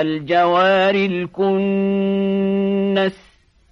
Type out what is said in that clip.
الجوار الكنس